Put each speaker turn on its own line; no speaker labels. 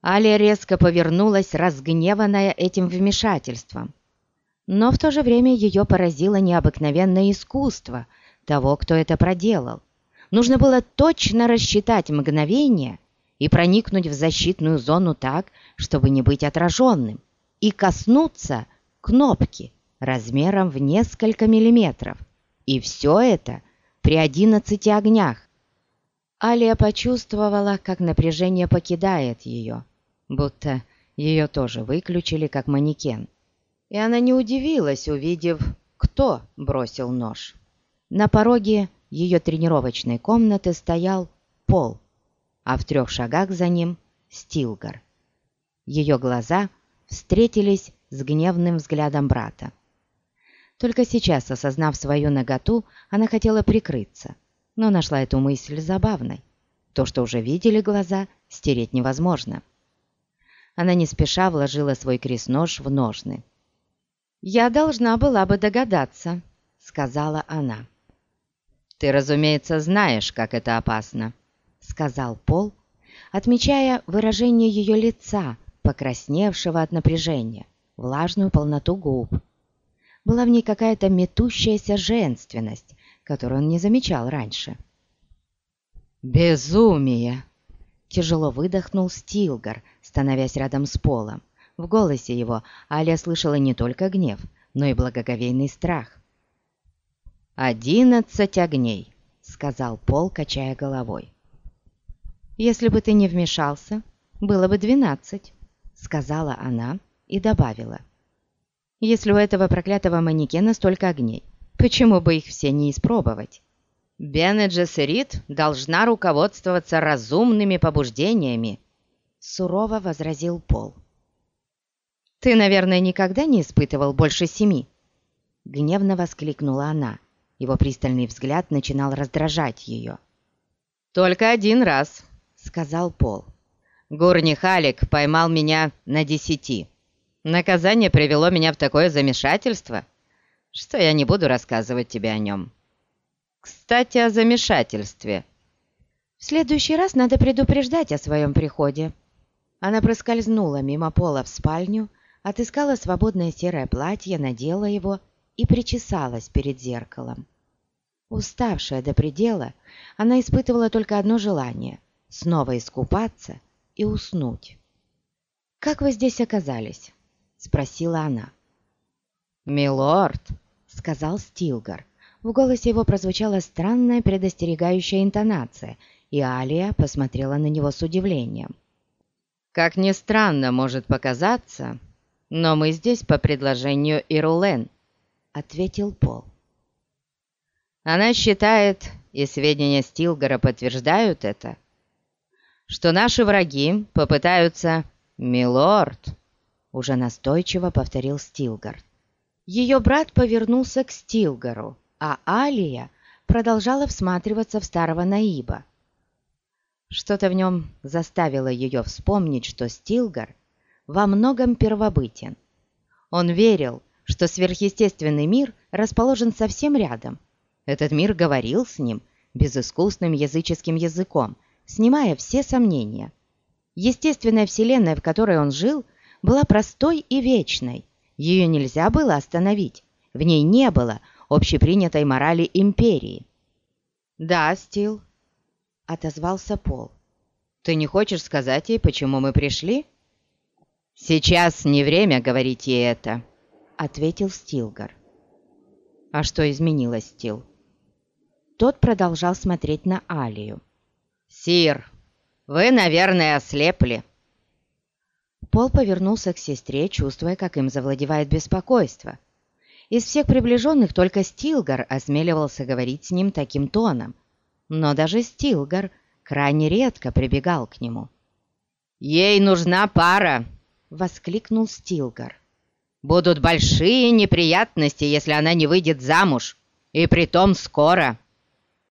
Алия резко повернулась, разгневанная этим вмешательством. Но в то же время ее поразило необыкновенное искусство того, кто это проделал. Нужно было точно рассчитать мгновение и проникнуть в защитную зону так, чтобы не быть отраженным, и коснуться кнопки размером в несколько миллиметров. И все это при одиннадцати огнях. Алия почувствовала, как напряжение покидает ее, будто ее тоже выключили как манекен. И она не удивилась, увидев, кто бросил нож. На пороге ее тренировочной комнаты стоял Пол, а в трех шагах за ним — Стилгар. Ее глаза встретились с гневным взглядом брата. Только сейчас, осознав свою наготу, она хотела прикрыться, но нашла эту мысль забавной. То, что уже видели глаза, стереть невозможно. Она не спеша вложила свой крест-нож в ножны. «Я должна была бы догадаться», — сказала она.
«Ты, разумеется, знаешь, как это опасно», —
сказал Пол, отмечая выражение ее лица, покрасневшего от напряжения, влажную полноту губ. Была в ней какая-то метущаяся женственность, которую он не замечал раньше.
«Безумие!»
— тяжело выдохнул Стилгар, становясь рядом с Полом. В голосе его Аля слышала не только гнев, но и благоговейный страх.
«Одиннадцать огней», — сказал Пол, качая головой.
«Если бы ты не вмешался, было бы двенадцать», — сказала она и добавила. «Если у этого проклятого манекена столько огней, почему бы их все не испробовать?»
Бене Джессерит должна руководствоваться разумными побуждениями», —
сурово возразил Пол. «Ты, наверное, никогда не испытывал больше семи?» Гневно воскликнула она. Его пристальный взгляд начинал раздражать ее.
«Только один раз», — сказал Пол. «Гурни Халик поймал меня на десяти. Наказание привело меня в такое замешательство, что я не буду рассказывать тебе о нем». Кстати, о замешательстве.
В следующий раз надо предупреждать о своем приходе. Она проскользнула мимо пола в спальню, отыскала свободное серое платье, надела его и причесалась перед зеркалом. Уставшая до предела, она испытывала только одно желание — снова искупаться и уснуть. «Как вы здесь оказались?» — спросила она.
«Милорд», —
сказал Стилгар, в голосе его прозвучала странная предостерегающая интонация, и Алия посмотрела на него с удивлением.
«Как ни странно может показаться, но мы здесь по предложению Ирулен», — ответил Пол. «Она считает, и сведения Стилгора подтверждают это, что наши враги попытаются... «Милорд!» — уже настойчиво повторил Стилгард.
Ее брат повернулся к Стилгару а Алия продолжала всматриваться в старого Наиба. Что-то в нем заставило ее вспомнить, что Стилгар во многом первобытен. Он верил, что сверхъестественный мир расположен совсем рядом. Этот мир говорил с ним безыскусным языческим языком, снимая все сомнения. Естественная вселенная, в которой он жил, была простой и вечной. Ее нельзя было остановить. В ней не было общепринятой морали империи.
«Да, Стил», — отозвался Пол. «Ты не хочешь сказать ей, почему мы пришли?» «Сейчас не время говорить ей это», — ответил Стилгар.
«А что изменилось, Стил?» Тот продолжал смотреть на Алию.
«Сир, вы, наверное, ослепли».
Пол повернулся к сестре, чувствуя, как им завладевает беспокойство. Из всех приближенных только Стилгар осмеливался говорить с ним таким тоном. Но даже Стилгар крайне редко прибегал к нему.
«Ей нужна пара!» — воскликнул Стилгар. «Будут большие неприятности, если она не выйдет замуж, и притом скоро!»